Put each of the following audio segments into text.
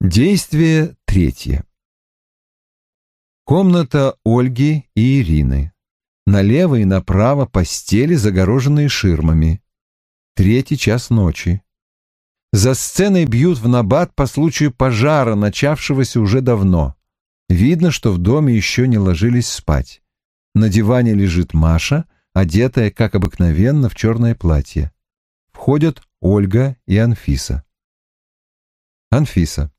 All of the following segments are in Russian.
Действие третье. Комната Ольги и Ирины. Налево и направо постели, загороженные ширмами. Третий час ночи. За сценой бьют в набат по случаю пожара, начавшегося уже давно. Видно, что в доме еще не ложились спать. На диване лежит Маша, одетая, как обыкновенно, в черное платье. Входят Ольга и Анфиса. Анфиса.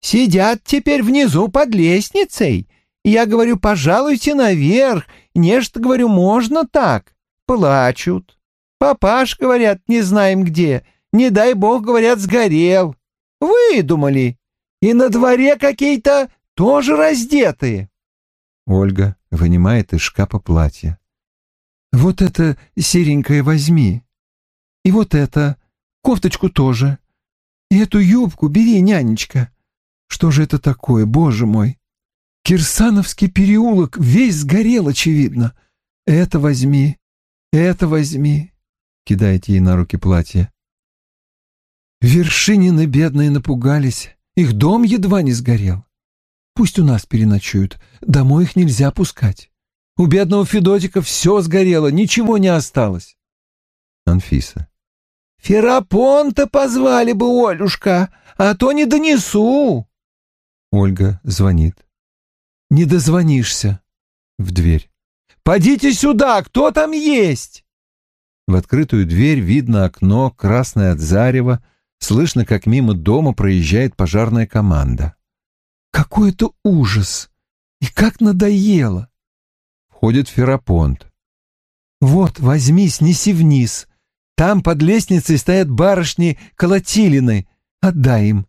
Сидят теперь внизу под лестницей. Я говорю, пожалуйте наверх. Нечто, говорю, можно так. Плачут. Папаш, говорят, не знаем где. Не дай бог, говорят, сгорел. Выдумали. И на дворе какие-то тоже раздетые. Ольга вынимает из шкафа платье. Вот это серенькое возьми. И вот это, кофточку тоже. И эту юбку бери, нянечка. Что же это такое, боже мой? Кирсановский переулок весь сгорел, очевидно. Это возьми, это возьми. Кидайте ей на руки платье. Вершинины бедные напугались. Их дом едва не сгорел. Пусть у нас переночуют. Домой их нельзя пускать. У бедного Федотика все сгорело, ничего не осталось. Анфиса. Ферапонта позвали бы, Олюшка, а то не донесу. Ольга звонит. «Не дозвонишься». В дверь. «Подите сюда, кто там есть?» В открытую дверь видно окно, красное от зарева, слышно, как мимо дома проезжает пожарная команда. «Какой это ужас! И как надоело!» Входит Ферапонт. «Вот, возьми, снеси вниз. Там под лестницей стоят барышни колотилины. Отдай им.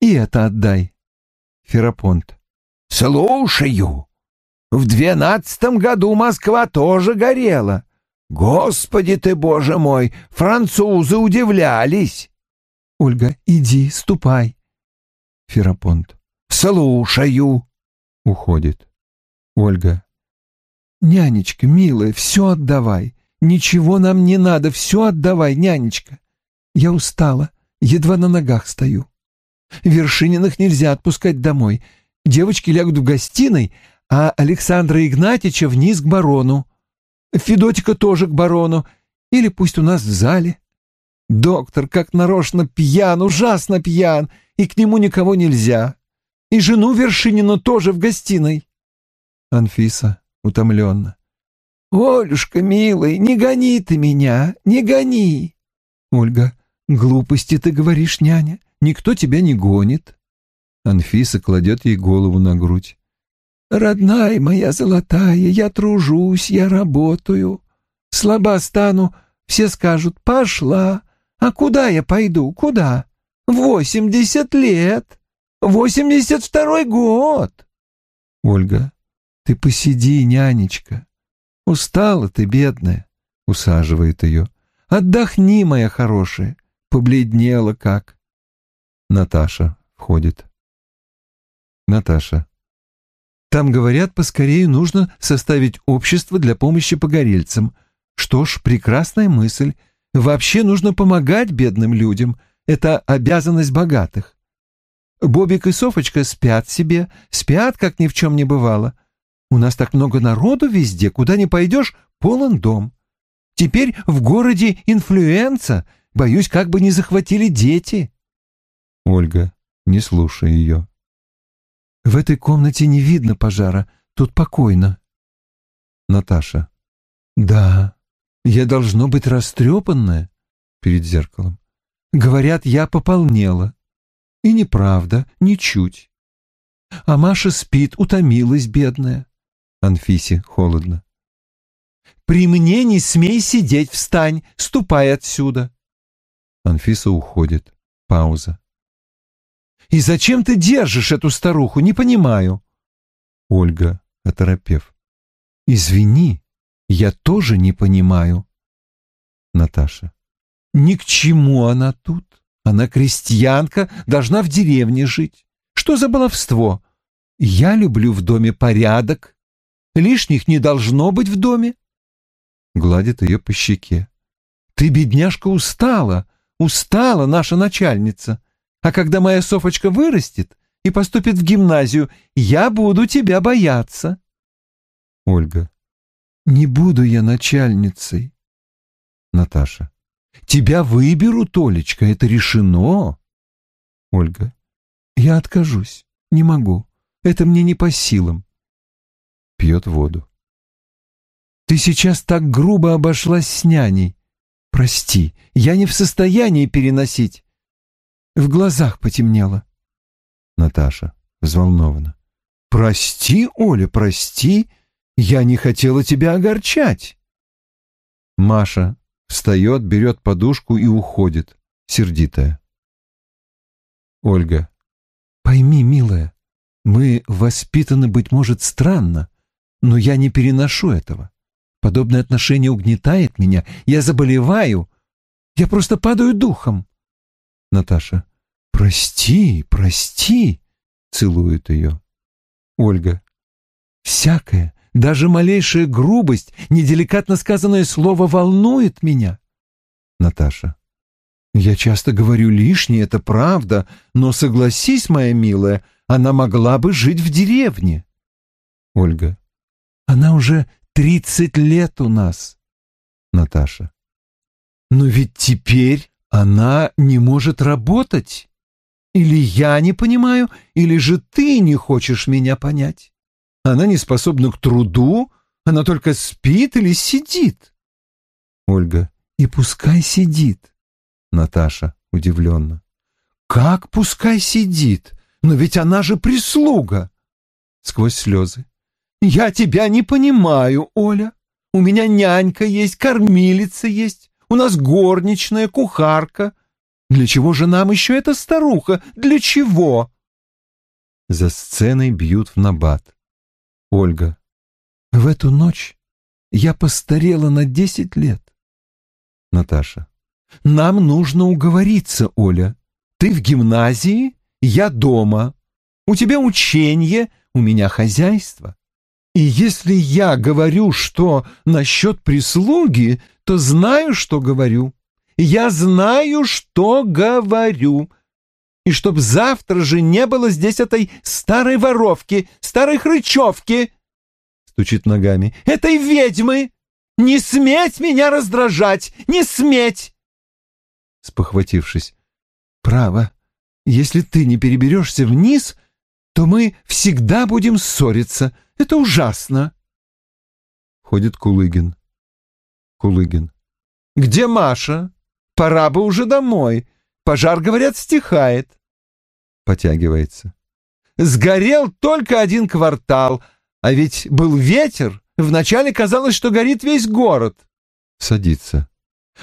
И это отдай». Ферапонт. «Слушаю. В двенадцатом году Москва тоже горела. Господи ты, боже мой, французы удивлялись». «Ольга, иди, ступай». Ферапонт. «Слушаю». Уходит. Ольга. «Нянечка, милая, все отдавай. Ничего нам не надо, все отдавай, нянечка. Я устала, едва на ногах стою. Вершининых нельзя отпускать домой. Девочки лягут в гостиной, а Александра Игнатьича вниз к барону. Федотика тоже к барону. Или пусть у нас в зале. Доктор как нарочно пьян, ужасно пьян, и к нему никого нельзя. И жену Вершинину тоже в гостиной. Анфиса утомленно. «Олюшка, милый, не гони ты меня, не гони!» Ольга, глупости ты говоришь, няня. Никто тебя не гонит. Анфиса кладет ей голову на грудь. «Родная моя золотая, я тружусь, я работаю. Слаба стану, все скажут, пошла. А куда я пойду, куда? Восемьдесят лет, восемьдесят второй год». «Ольга, ты посиди, нянечка. Устала ты, бедная», — усаживает ее. «Отдохни, моя хорошая». Побледнела как. Наташа входит. Наташа. Там, говорят, поскорее нужно составить общество для помощи погорельцам. Что ж, прекрасная мысль. Вообще нужно помогать бедным людям. Это обязанность богатых. Бобик и Софочка спят себе, спят, как ни в чем не бывало. У нас так много народу везде, куда ни пойдешь, полон дом. Теперь в городе инфлюенса, боюсь, как бы не захватили дети. Ольга, не слушая ее. В этой комнате не видно пожара, тут покойно. Наташа. Да, я должно быть растрепанная перед зеркалом. Говорят, я пополнела. И неправда, ничуть. А Маша спит, утомилась, бедная. Анфисе холодно. При мне не смей сидеть, встань, ступай отсюда. Анфиса уходит. Пауза. И зачем ты держишь эту старуху, не понимаю. Ольга, оторопев. Извини, я тоже не понимаю. Наташа. Ни к чему она тут. Она крестьянка, должна в деревне жить. Что за баловство? Я люблю в доме порядок. Лишних не должно быть в доме. Гладит ее по щеке. Ты, бедняжка, устала, устала наша начальница. А когда моя Софочка вырастет и поступит в гимназию, я буду тебя бояться. Ольга. Не буду я начальницей. Наташа. Тебя выберут, Олечка, это решено. Ольга. Я откажусь. Не могу. Это мне не по силам. Пьет воду. Ты сейчас так грубо обошлась с няней. Прости, я не в состоянии переносить. В глазах потемнело. Наташа взволнованно. Прости, Оля, прости. Я не хотела тебя огорчать. Маша встает, берет подушку и уходит, сердитая. Ольга. Пойми, милая, мы воспитаны, быть может, странно, но я не переношу этого. Подобное отношение угнетает меня, я заболеваю, я просто падаю духом. Наташа. «Прости, прости!» — целует ее. Ольга. «Всякое, даже малейшая грубость, неделикатно сказанное слово волнует меня». Наташа. «Я часто говорю лишнее, это правда, но согласись, моя милая, она могла бы жить в деревне». Ольга. «Она уже тридцать лет у нас». Наташа. «Но ведь теперь она не может работать. Или я не понимаю, или же ты не хочешь меня понять. Она не способна к труду, она только спит или сидит. Ольга. И пускай сидит. Наташа удивленно. Как пускай сидит? Но ведь она же прислуга. Сквозь слезы. Я тебя не понимаю, Оля. У меня нянька есть, кормилица есть. У нас горничная, кухарка. Для чего же нам еще эта старуха? Для чего?» За сценой бьют в набат. Ольга. «В эту ночь я постарела на десять лет». Наташа. «Нам нужно уговориться, Оля. Ты в гимназии, я дома. У тебя учение, у меня хозяйство. И если я говорю, что насчет прислуги, то знаю, что говорю. Я знаю, что говорю. И чтоб завтра же не было здесь этой старой воровки, старой хрычевки, стучит ногами, этой ведьмы. Не сметь меня раздражать, не сметь. Спохватившись, право, если ты не переберешься вниз, то мы всегда будем ссориться. Это ужасно. Ходит Кулыгин. Кулыгин. Где Маша? Пора бы уже домой. Пожар, говорят, стихает. Потягивается. Сгорел только один квартал, а ведь был ветер. Вначале казалось, что горит весь город. Садится.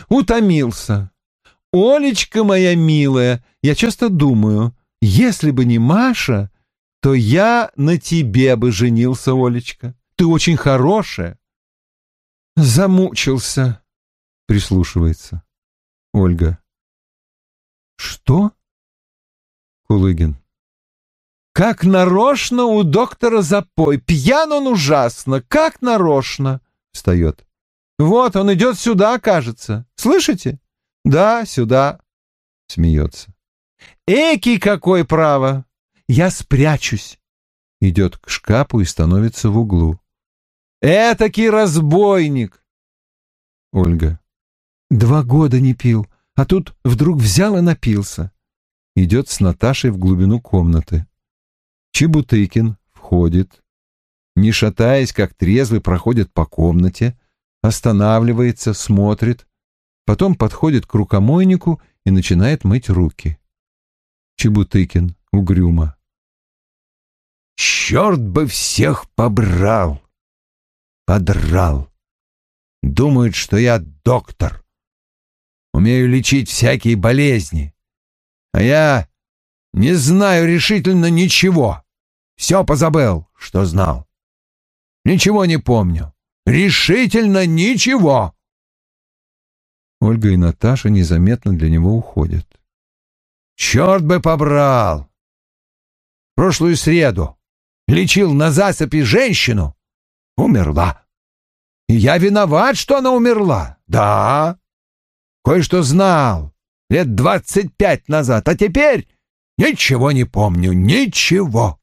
Утомился. Олечка моя милая, я часто думаю, если бы не Маша, то я на тебе бы женился, Олечка. Ты очень хорошая. Замучился. Прислушивается. Ольга. Что? Кулыгин. Как нарочно у доктора запой. Пьян он ужасно. Как нарочно. Встает. Вот он идет сюда, кажется. Слышите? Да, сюда. Смеется. Эки какой право. Я спрячусь. Идет к шкафу и становится в углу. Этакий разбойник. Ольга. Два года не пил, а тут вдруг взял и напился. Идет с Наташей в глубину комнаты. Чебутыкин входит. Не шатаясь, как трезвый, проходит по комнате, останавливается, смотрит, потом подходит к рукомойнику и начинает мыть руки. Чебутыкин угрюмо. Черт бы всех побрал! Подрал. Думают, что я доктор. Умею лечить всякие болезни. А я не знаю решительно ничего. Все позабыл, что знал. Ничего не помню. Решительно ничего. Ольга и Наташа незаметно для него уходят. Черт бы побрал! Прошлую среду лечил на засыпи женщину. Умерла. И я виноват, что она умерла. Да. Кое-что знал лет двадцать пять назад, а теперь Ничего не помню, ничего.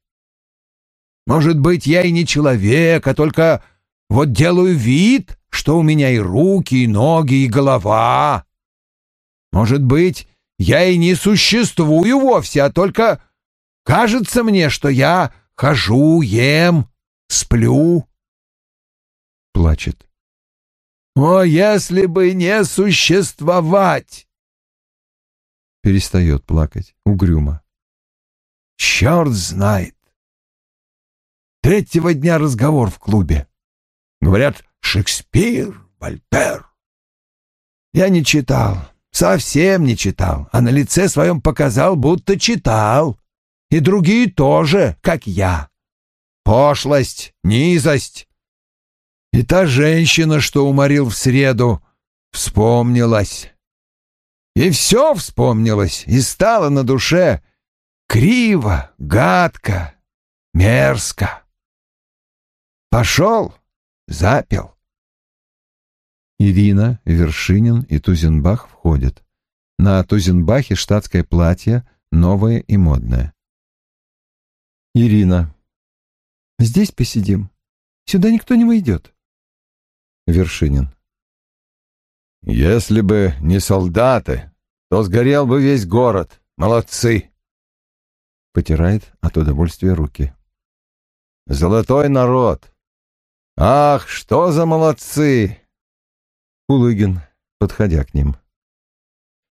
Может быть, я и не человек, а только вот делаю вид, что у меня и руки, и ноги, и голова. Может быть, я и не существую вовсе, а только кажется мне, что я хожу, ем, сплю. Плачет. О, если бы не существовать! Перестает плакать, угрюмо. Черт знает. Третьего дня разговор в клубе. Говорят, Шекспир, Вольтер. Я не читал, совсем не читал, а на лице своем показал, будто читал. И другие тоже, как я. Пошлость, низость. И та женщина, что уморил в среду, вспомнилась. И все вспомнилось, и стало на душе криво, гадко, мерзко. Пошел, запил. Ирина, Вершинин и Тузенбах входят. На Тузенбахе штатское платье, новое и модное. Ирина. Здесь посидим. Сюда никто не войдет. Вершинин. Если бы не солдаты, то сгорел бы весь город. Молодцы. Потирает от удовольствия руки. Золотой народ. Ах, что за молодцы! Кулыгин, подходя к ним.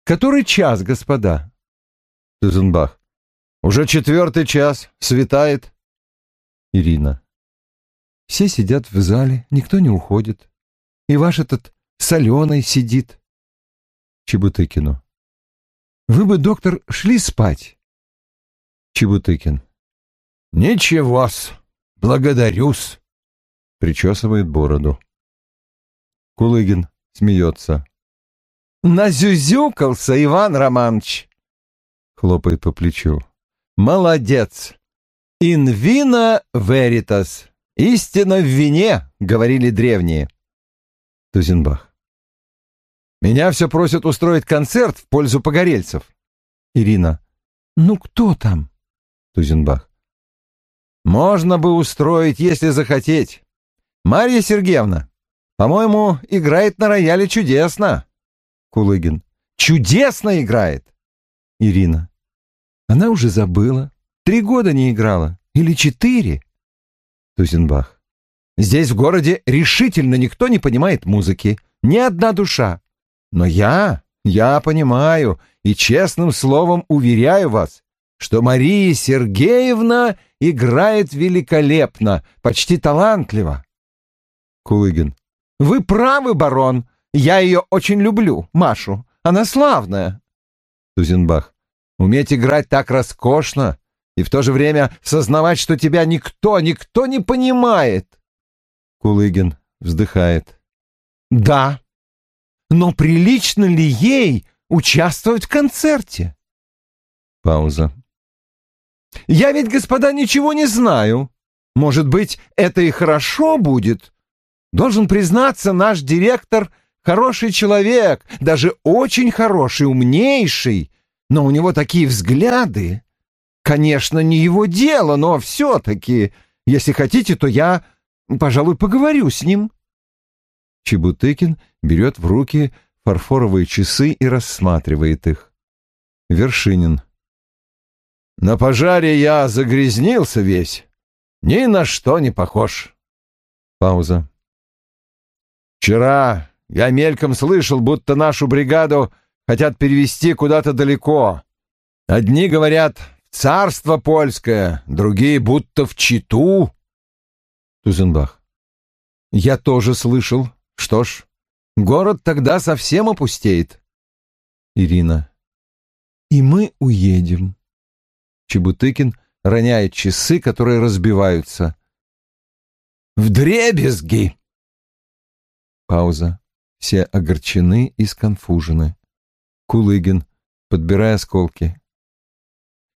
Который час, господа? Тузенбах. Уже четвертый час, светает. Ирина. Все сидят в зале, никто не уходит. И ваш этот соленый сидит. Чебутыкину. Вы бы, доктор, шли спать. Чебутыкин. Ничего-с, благодарю-с. Причесывает бороду. Кулыгин смеется. Назюзюкался, Иван Романович. Хлопает по плечу. Молодец. Vino veritas. Истина в вине, говорили древние. Тузенбах. Меня все просят устроить концерт в пользу погорельцев. Ирина. Ну кто там? Тузенбах. Можно бы устроить, если захотеть. Марья Сергеевна, по-моему, играет на рояле чудесно. Кулыгин. Чудесно играет. Ирина. Она уже забыла. Три года не играла. Или четыре. Тузенбах. Здесь в городе решительно никто не понимает музыки. Ни одна душа. Но я, я понимаю и честным словом уверяю вас, что Мария Сергеевна играет великолепно, почти талантливо. Кулыгин. Вы правы, барон. Я ее очень люблю, Машу. Она славная. Тузенбах. Уметь играть так роскошно и в то же время сознавать, что тебя никто, никто не понимает. Кулыгин вздыхает. Да, но прилично ли ей участвовать в концерте? Пауза. Я ведь, господа, ничего не знаю. Может быть, это и хорошо будет. Должен признаться, наш директор хороший человек, даже очень хороший, умнейший, но у него такие взгляды. Конечно, не его дело, но все-таки, если хотите, то я, пожалуй, поговорю с ним. Чебутыкин берет в руки фарфоровые часы и рассматривает их. Вершинин. На пожаре я загрязнился весь. Ни на что не похож. Пауза. Вчера я мельком слышал, будто нашу бригаду хотят перевести куда-то далеко. Одни говорят в царство польское, другие будто в Читу. Тузенбах. Я тоже слышал. Что ж, город тогда совсем опустеет. Ирина. И мы уедем. Чебутыкин роняет часы, которые разбиваются. «Вдребезги!» Пауза. Все огорчены и сконфужены. Кулыгин, подбирая осколки.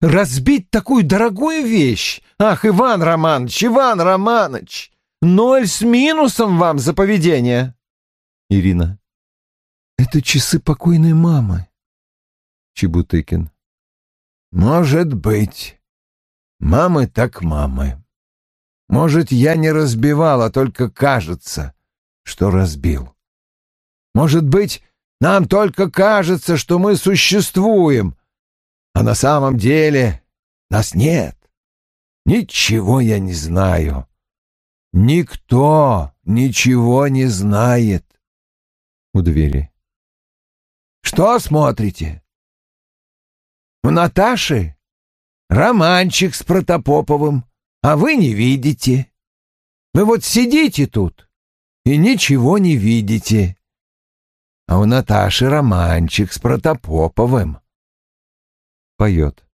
«Разбить такую дорогую вещь! Ах, Иван Романович, Иван Романович! Ноль с минусом вам за поведение!» Ирина. Это часы покойной мамы. Чебутыкин. Может быть. Мамы так мамы. Может, я не разбивал, а только кажется, что разбил. Может быть, нам только кажется, что мы существуем, а на самом деле нас нет. Ничего я не знаю. Никто ничего не знает. У двери. Что смотрите? У Наташи романчик с Протопоповым, а вы не видите. Вы вот сидите тут и ничего не видите. А у Наташи романчик с Протопоповым. Поет.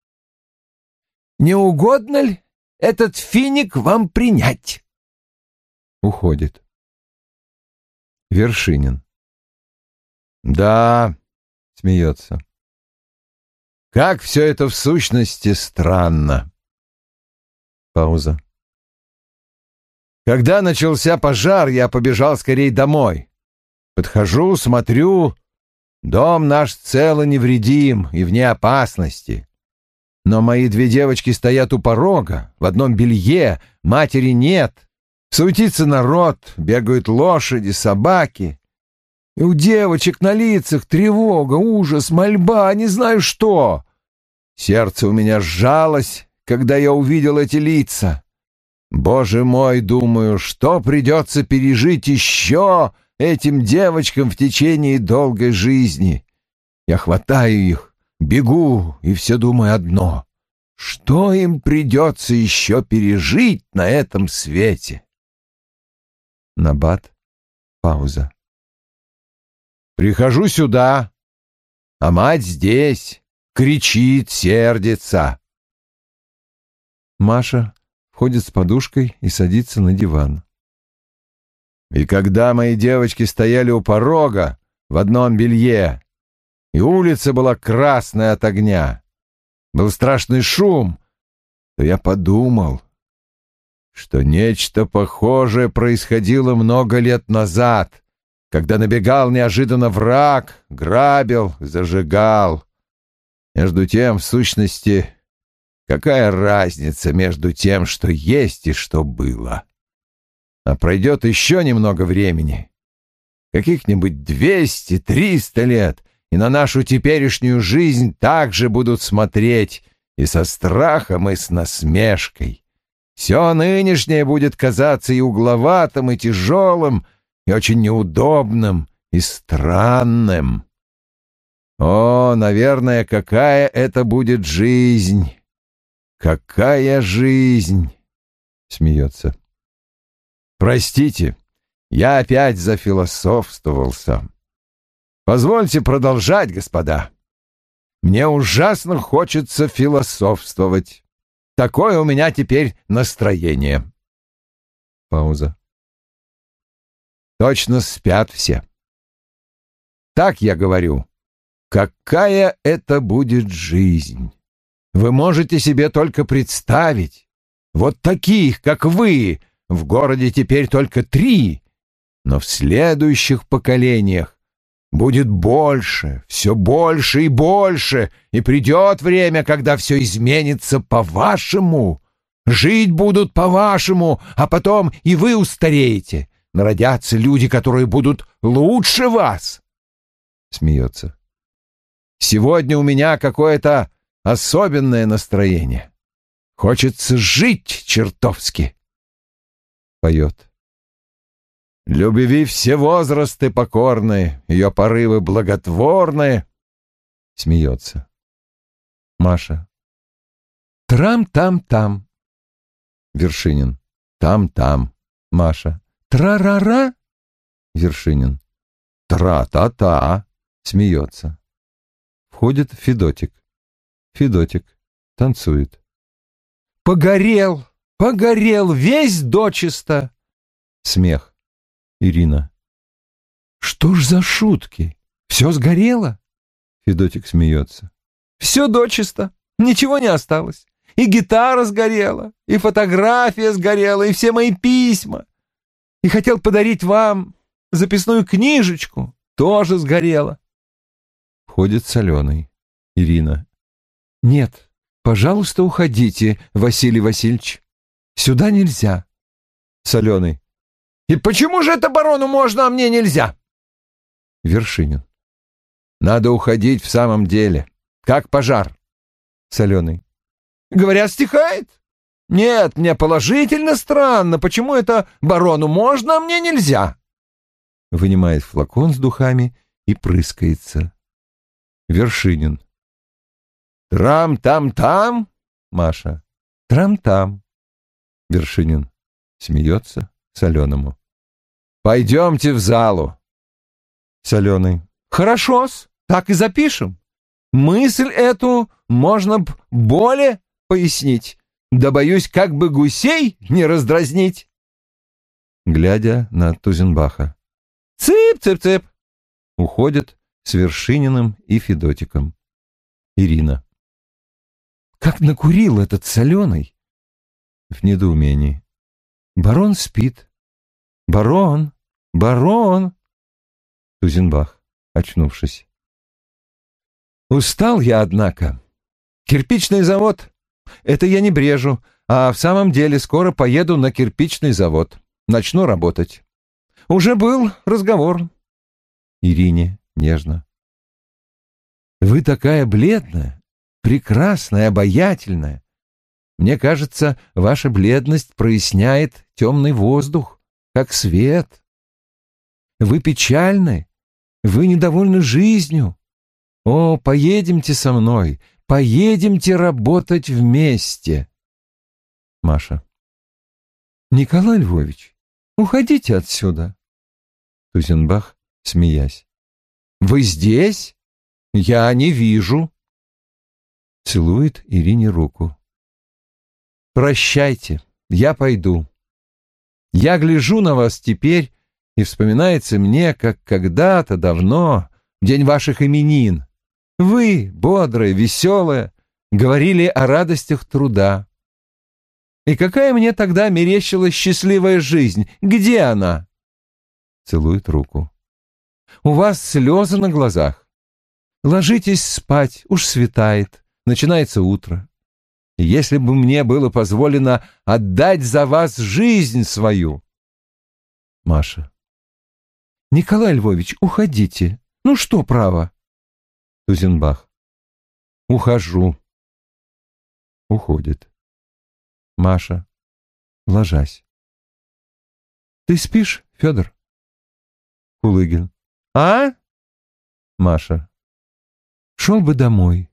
Не угодно ли этот финик вам принять? Уходит. Вершинин. Да, Смеется. как все это в сущности странно. Пауза. Когда начался пожар, я побежал скорей домой. Подхожу, смотрю, дом наш цел и невредим и вне опасности. Но мои две девочки стоят у порога, в одном белье, матери нет. Суетится народ, бегают лошади, собаки. И у девочек на лицах тревога, ужас, мольба, не знаю что. Сердце у меня сжалось, когда я увидел эти лица. Боже мой, думаю, что придется пережить еще этим девочкам в течение долгой жизни. Я хватаю их, бегу и все думаю одно. Что им придется еще пережить на этом свете? Набат. Пауза. Прихожу сюда, а мать здесь, кричит, сердится. Маша входит с подушкой и садится на диван. И когда мои девочки стояли у порога в одном белье, и улица была красная от огня, был страшный шум, то я подумал, что нечто похожее происходило много лет назад, когда набегал неожиданно враг, грабил, зажигал. Между тем, в сущности, какая разница между тем, что есть и что было? А пройдет еще немного времени, каких-нибудь двести-триста лет, и на нашу теперешнюю жизнь также будут смотреть и со страхом, и с насмешкой. Все нынешнее будет казаться и угловатым, и тяжелым, и очень неудобным, и странным. О, наверное, какая это будет жизнь! Какая жизнь! Смеется. Простите, я опять зафилософствовался. Позвольте продолжать, господа. Мне ужасно хочется философствовать. Такое у меня теперь настроение. Пауза. Точно спят все. Так я говорю. Какая это будет жизнь? Вы можете себе только представить. Вот таких, как вы, в городе теперь только три, но в следующих поколениях будет больше, все больше и больше, и придет время, когда все изменится по-вашему. Жить будут по-вашему, а потом и вы устареете. Народятся люди, которые будут лучше вас. Смеется. Сегодня у меня какое-то особенное настроение. Хочется жить чертовски. Поет. Любви все возрасты покорны, ее порывы благотворны. Смеется. Маша. Трам-там-там. Вершинин. Там-там. Маша. Тра-ра-ра. Вершинин. Тра-та-та. Смеется. Входит Федотик. Федотик. Танцует. Погорел, погорел весь дочисто. Смех. Ирина. Что ж за шутки? Все сгорело? Федотик смеется. Все дочисто, ничего не осталось. И гитара сгорела, и фотография сгорела, и все мои письма. И хотел подарить вам записную книжечку, тоже сгорела. Входит Соленый. Ирина. Нет, Пожалуйста, уходите, Василий Васильевич. Сюда нельзя. Соленый. И почему же это барону можно, а мне нельзя? Вершинин. Надо уходить в самом деле. Как пожар. Соленый. Говорят, стихает. Нет, мне положительно странно. Почему это барону можно, а мне нельзя? Вынимает флакон с духами и прыскается. Вершинин. Трам-там-там? Маша. Трам-там. Вершинин. Смеется Соленому. Пойдемте в залу. Соленый. Хорошо-с, так и запишем. Мысль эту можно б более пояснить. Да боюсь, как бы гусей не раздразнить. Глядя на Тузенбаха. Цып-цып-цып. Уходит с Вершининым и Федотиком. Ирина. Как накурил этот соленый. В недоумении. Барон спит. Барон, барон. Тузенбах, очнувшись. Устал я, однако. Кирпичный завод. Это я не брежу, а в самом деле скоро поеду на кирпичный завод. Начну работать. Уже был разговор. Ирине нежно. Вы такая бледная, прекрасная, обаятельная. Мне кажется, ваша бледность проясняет темный воздух, как свет. Вы печальны, вы недовольны жизнью, о, поедемте со мной, поедемте работать вместе. Маша. Николай Львович, уходите отсюда. Тузенбах, смеясь. Вы здесь? Я не вижу. Целует Ирине руку. Прощайте, я пойду. Я гляжу на вас теперь, и вспоминается мне, как когда-то давно, день ваших именин, вы, бодрая, веселая, говорили о радостях труда. И какая мне тогда мерещилась счастливая жизнь? Где она? Целует руку. У вас слезы на глазах. Ложитесь спать, уж светает, начинается утро. Если бы мне было позволено отдать за вас жизнь свою. Маша. Николай Львович, уходите. Ну что, право? Тузенбах. Ухожу. Уходит. Маша, ложась. Ты спишь, Федор? Кулыгин. А? Маша. Шел бы домой.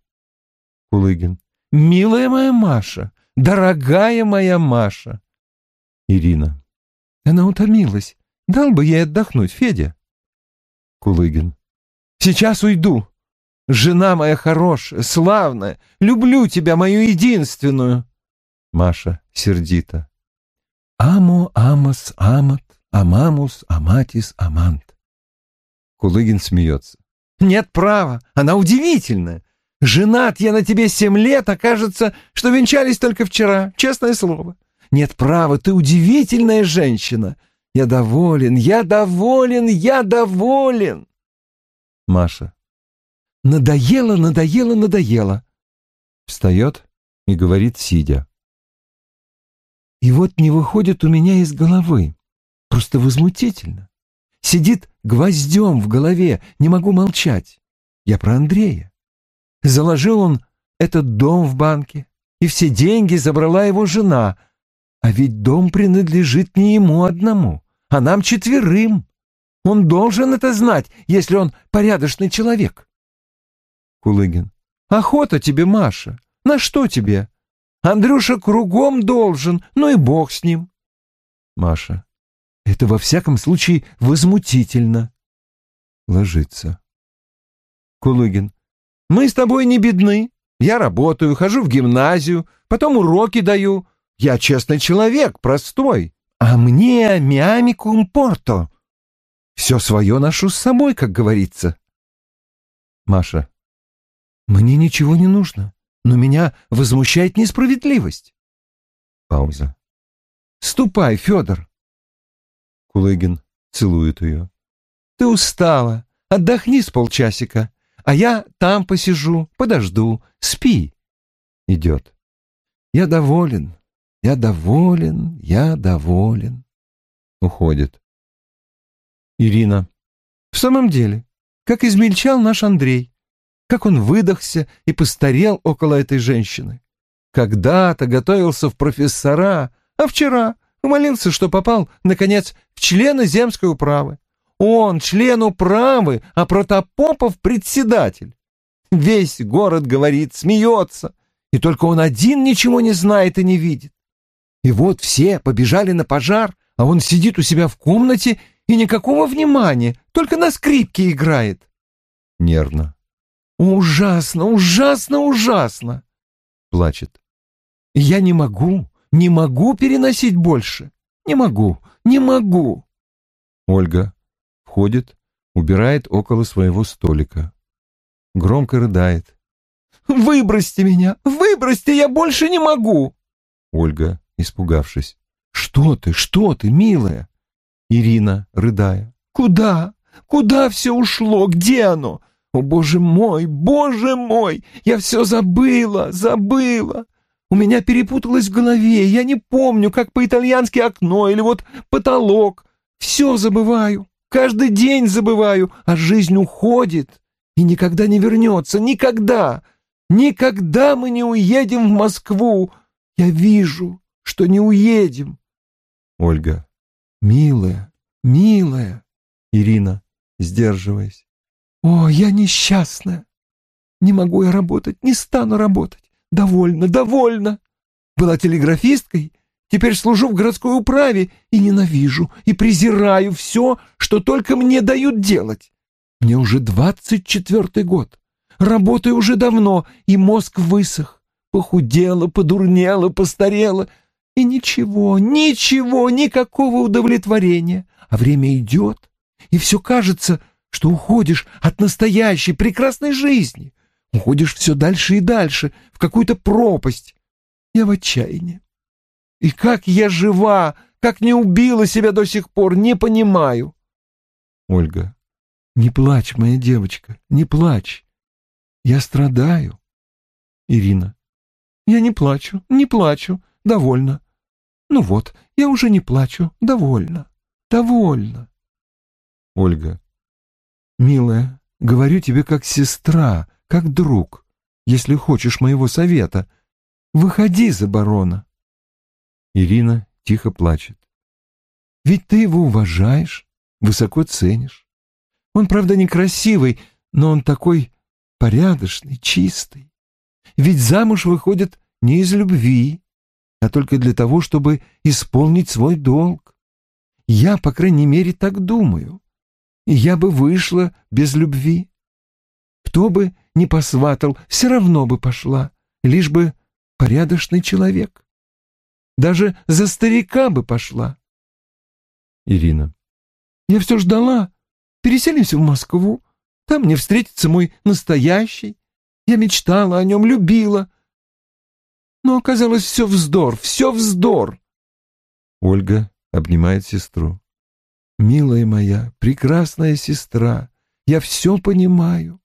Кулыгин. Милая моя Маша, дорогая моя Маша. Ирина. Она утомилась. Дал бы ей отдохнуть, Федя. Кулыгин. Сейчас уйду. Жена моя хорошая, славная, люблю тебя, мою единственную. Маша сердито. Амо амос амат, амамус аматис амант. Кулыгин смеется. Нет права, она удивительная. Женат я на тебе семь лет, а кажется, что венчались только вчера, честное слово. Нет права, ты удивительная женщина. Я доволен, я доволен, я доволен. Маша. Надоело, надоело, надоело. Встает и говорит, сидя. И вот не выходит у меня из головы. Просто возмутительно. Сидит гвоздем в голове, не могу молчать. Я про Андрея. Заложил он этот дом в банке, и все деньги забрала его жена. А ведь дом принадлежит не ему одному, а нам четверым. Он должен это знать, если он порядочный человек. Кулыгин. Охота тебе, Маша. На что тебе? Андрюша кругом должен, ну и бог с ним. Маша. Это во всяком случае возмутительно. Ложится. Кулыгин. Мы с тобой не бедны. Я работаю, хожу в гимназию, потом уроки даю. Я честный человек, простой. А мне миамикум порто. Все свое ношу с собой, как говорится. Маша. Мне ничего не нужно, но меня возмущает несправедливость. Пауза. Ступай, Федор. Кулыгин целует ее. Ты устала, отдохни с полчасика, а я там посижу, подожду, спи. Идет. Я доволен, я доволен, я доволен. Уходит. Ирина. В самом деле, как измельчал наш Андрей. Как он выдохся и постарел около этой женщины. Когда-то готовился в профессора, а вчера умолился, что попал, наконец, в члены земской управы. Он член управы, а Протопопов председатель. Весь город говорит, смеется, и только он один ничего не знает и не видит. И вот все побежали на пожар, а он сидит у себя в комнате и никакого внимания, только на скрипке играет. Нервно. Ужасно, ужасно, ужасно. Плачет. Я не могу, не могу переносить больше. Не могу, не могу. Ольга входит, убирает около своего столика. Громко рыдает. «Выбросьте меня! Выбросьте! Я больше не могу!» Ольга, испугавшись. «Что ты, что ты, милая?» Ирина, рыдая. «Куда? Куда все ушло? Где оно? О, боже мой, боже мой! Я все забыла, забыла! У меня перепуталось в голове, я не помню, как по-итальянски окно или вот потолок. Все забываю, каждый день забываю, а жизнь уходит и никогда не вернется, никогда! Никогда мы не уедем в Москву! Я вижу, что не уедем!» Ольга. «Милая, милая!» Ирина, сдерживаясь. «О, я несчастная! Не могу я работать, не стану работать. Довольно, довольно! Была телеграфисткой, теперь служу в городской управе и ненавижу, и презираю все, что только мне дают делать. Мне уже двадцать четвертый год. Работаю уже давно, и мозг высох. Похудела, подурнела, постарела. И ничего, ничего, никакого удовлетворения. А время идет, и все кажется, что уходишь от настоящей прекрасной жизни. Уходишь все дальше и дальше, в какую-то пропасть. Я в отчаянии. И как я жива, как не убила себя до сих пор, не понимаю. Ольга. Не плачь, моя девочка, не плачь. Я страдаю. Ирина. Я не плачу, не плачу, довольно. Ну вот, я уже не плачу, довольно, довольно. Ольга. Милая, говорю тебе как сестра, как друг, если хочешь моего совета. Выходи за барона. Ирина тихо плачет. Ведь ты его уважаешь, высоко ценишь. Он, правда, некрасивый, но он такой порядочный, чистый. Ведь замуж выходит не из любви, а только для того, чтобы исполнить свой долг. Я, по крайней мере, так думаю. Я бы вышла без любви. Кто бы ни посватал, все равно бы пошла, лишь бы порядочный человек. Даже за старика бы пошла. Ирина. Я все ждала, Переселимся в Москву. Там мне встретится мой настоящий. Я мечтала о нем, любила. Но оказалось все вздор, все вздор. Ольга обнимает сестру. Милая моя, прекрасная сестра, я все понимаю.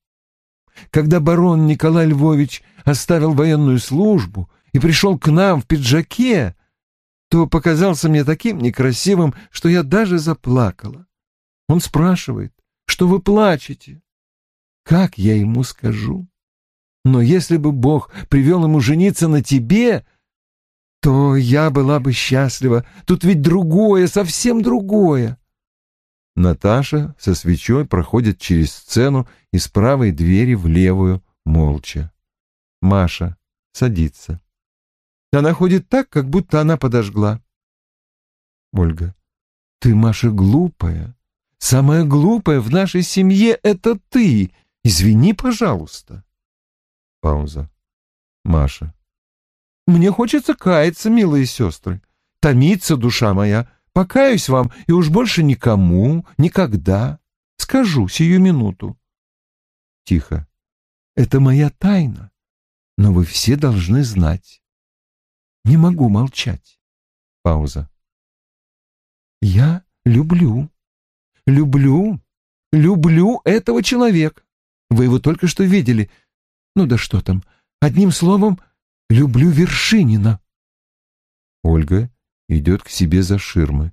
Когда барон Николай Львович оставил военную службу и пришел к нам в пиджаке, то показался мне таким некрасивым, что я даже заплакала. Он спрашивает, что вы плачете. Как я ему скажу? Но если бы Бог привел ему жениться на тебе, то я была бы счастлива. Тут ведь другое, совсем другое. Наташа со свечой проходит через сцену из правой двери в левую, молча. Маша садится. Она ходит так, как будто она подожгла. Ольга. Ты, Маша, глупая. Самое глупое в нашей семье — это ты. Извини, пожалуйста. Пауза. Маша. Мне хочется каяться, милые сестры. Томится душа моя. Покаюсь вам, и уж больше никому, никогда. Скажу сию минуту. Тихо. Это моя тайна, но вы все должны знать. Не могу молчать. Пауза. Я люблю. Люблю, люблю этого человека. Вы его только что видели. Ну да что там. Одним словом, люблю Вершинина. Ольга идет к себе за ширмы.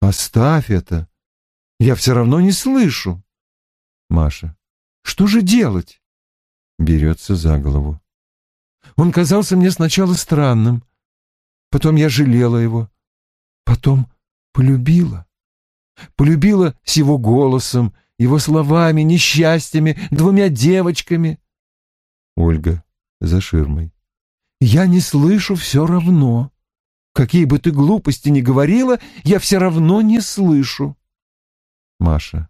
Оставь это. Я все равно не слышу. Маша. Что же делать? Берется за голову. Он казался мне сначала странным. Потом я жалела его. Потом полюбила. Полюбила с его голосом, его словами, несчастьями, двумя девочками. Ольга за ширмой. Я не слышу все равно. Какие бы ты глупости ни говорила, я все равно не слышу. Маша.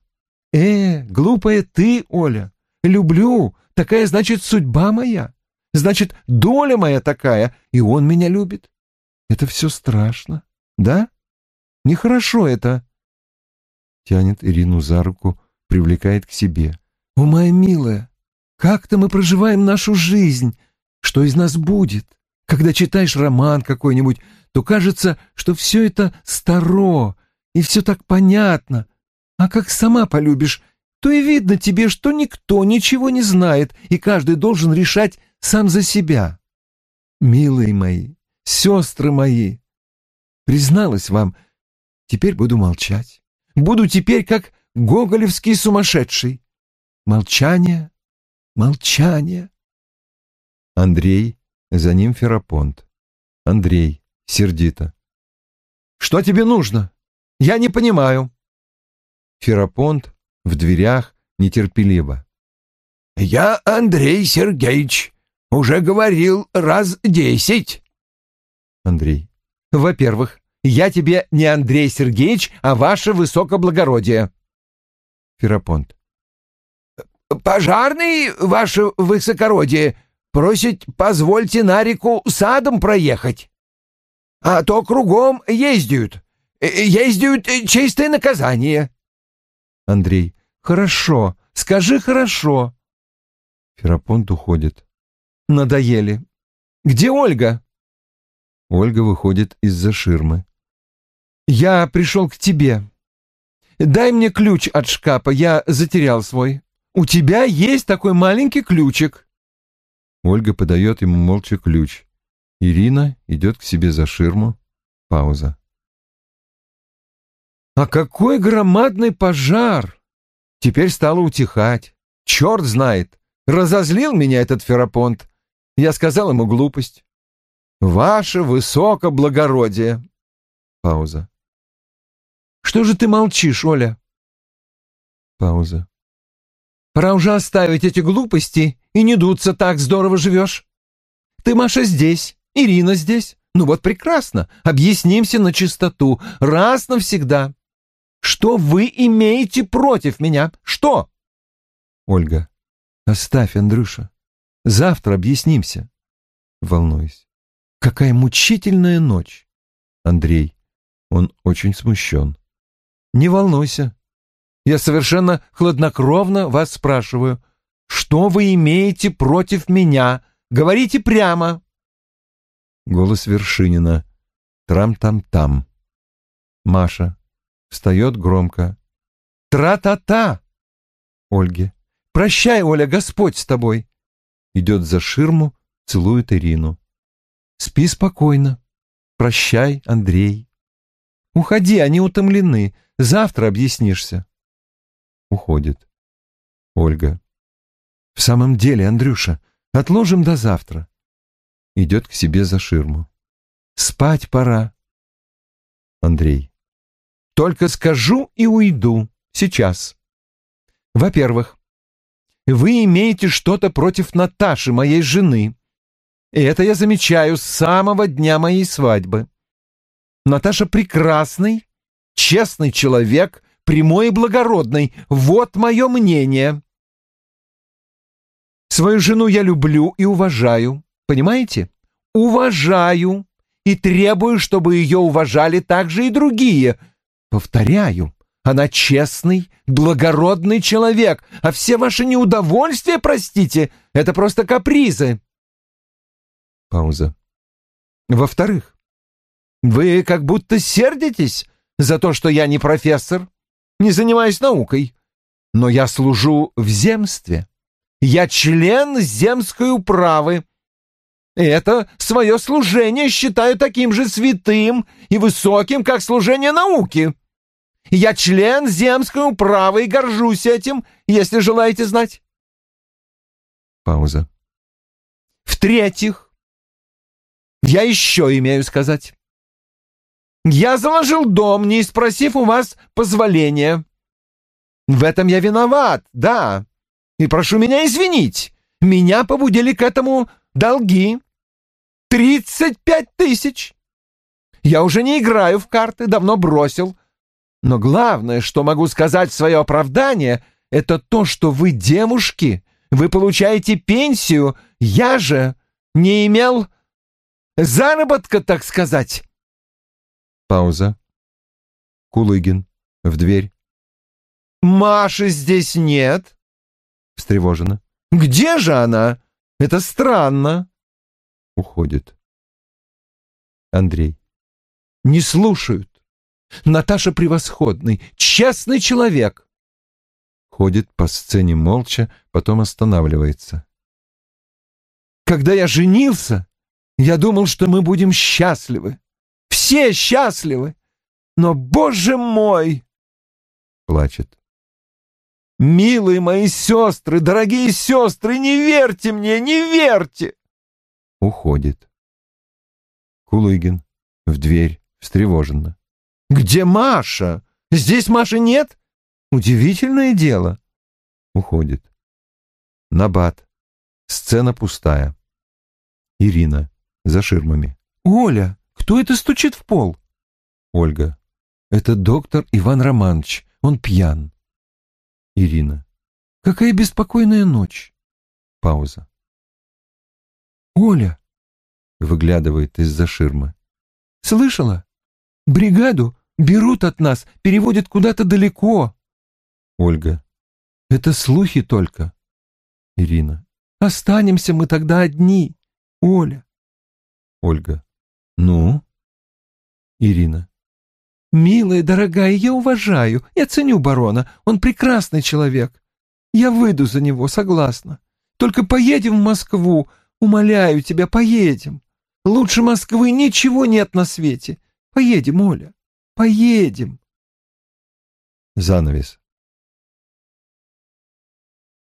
Э, глупая ты, Оля. Люблю. Такая, значит, судьба моя. Значит, доля моя такая, и он меня любит. Это все страшно, да? Нехорошо это. Тянет Ирину за руку, привлекает к себе. О, моя милая, как-то мы проживаем нашу жизнь. Что из нас будет? Когда читаешь роман какой-нибудь, то кажется, что все это старо, и все так понятно. А как сама полюбишь, то и видно тебе, что никто ничего не знает, и каждый должен решать сам за себя. Милые мои, сестры мои, призналась вам, теперь буду молчать. Буду теперь как гоголевский сумасшедший. Молчание, молчание. Андрей, за ним Ферапонт. Андрей, сердито. «Что тебе нужно? Я не понимаю». Ферапонт в дверях нетерпеливо. «Я Андрей Сергеевич, уже говорил раз десять». Андрей. «Во-первых, я тебе не Андрей Сергеевич, а ваше высокоблагородие». Ферапонт. «Пожарный, ваше высокородие, просит, позвольте на реку садом проехать. А то кругом ездят. Ездят чистое наказание». Андрей. «Хорошо, скажи хорошо». Ферапонт уходит. «Надоели. Где Ольга?» Ольга выходит из-за ширмы. «Я пришел к тебе. Дай мне ключ от шкафа, я затерял свой. У тебя есть такой маленький ключик». Ольга подает ему молча ключ. Ирина идет к себе за ширму. Пауза. «А какой громадный пожар!» Теперь стало утихать. Черт знает, разозлил меня этот Ферапонт. Я сказал ему глупость. «Ваше высокоблагородие!» Пауза. «Что же ты молчишь, Оля?» Пауза. «Пора уже оставить эти глупости и не дуться так здорово живешь. Ты, Маша, здесь, Ирина здесь. Ну вот прекрасно, объяснимся на чистоту, раз навсегда. Что вы имеете против меня? Что?» Ольга. «Оставь, Андрюша. Завтра объяснимся». Волнуюсь. «Какая мучительная ночь!» Андрей. Он очень смущен. «Не волнуйся. Я совершенно хладнокровно вас спрашиваю. Что вы имеете против меня? Говорите прямо!» Голос Вершинина. Трам-там-там. Маша. Встает громко. «Тра-та-та!» Ольге. «Прощай, Оля, Господь с тобой!» Идет за ширму, целует Ирину. «Спи спокойно. Прощай, Андрей. Уходи, они утомлены. Завтра объяснишься». Уходит. Ольга. «В самом деле, Андрюша, отложим до завтра». Идет к себе за ширму. «Спать пора». Андрей. Только скажу и уйду. Сейчас. Во-первых, вы имеете что-то против Наташи, моей жены. И это я замечаю с самого дня моей свадьбы. Наташа прекрасный, честный человек, прямой и благородный. Вот мое мнение. Свою жену я люблю и уважаю. Понимаете? Уважаю. И требую, чтобы ее уважали также и другие – Повторяю, она честный, благородный человек, а все ваши неудовольствия, простите, это просто капризы. Пауза. Во-вторых, вы как будто сердитесь за то, что я не профессор, не занимаюсь наукой, но я служу в земстве. Я член земской управы. это свое служение считаю таким же святым и высоким, как служение науки. Я член земской управы и горжусь этим, если желаете знать. Пауза. В-третьих, я еще имею сказать. Я заложил дом, не спросив у вас позволения. В этом я виноват, да, и прошу меня извинить. Меня побудили к этому долги. Тридцать пять тысяч. Я уже не играю в карты, давно бросил. Но главное, что могу сказать в свое оправдание, это то, что вы девушки, вы получаете пенсию, я же не имел заработка, так сказать. Пауза. Кулыгин. В дверь. Маши здесь нет. Встревоженно. Где же она? Это странно. Уходит. Андрей. Не слушают. Наташа превосходный, честный человек. Ходит по сцене молча, потом останавливается. Когда я женился, я думал, что мы будем счастливы. Все счастливы. Но, боже мой! Плачет. Милые мои сестры, дорогие сестры, не верьте мне, не верьте! Уходит. Кулыгин. В дверь. Встревоженно. Где Маша? Здесь Маши нет? Удивительное дело. Уходит. Набат. Сцена пустая. Ирина. За ширмами. Оля, кто это стучит в пол? Ольга. Это доктор Иван Романович. Он пьян. Ирина. Какая беспокойная ночь. Пауза. Оля. Выглядывает из-за ширмы. Слышала? Бригаду берут от нас, переводят куда-то далеко. Ольга. Это слухи только. Ирина. Останемся мы тогда одни. Оля. Ольга. Ну? Ирина. Милая, дорогая, я уважаю, я ценю барона, он прекрасный человек. Я выйду за него, согласна. Только поедем в Москву, умоляю тебя, поедем. Лучше Москвы ничего нет на свете. Поедем, Оля, поедем. Занавес.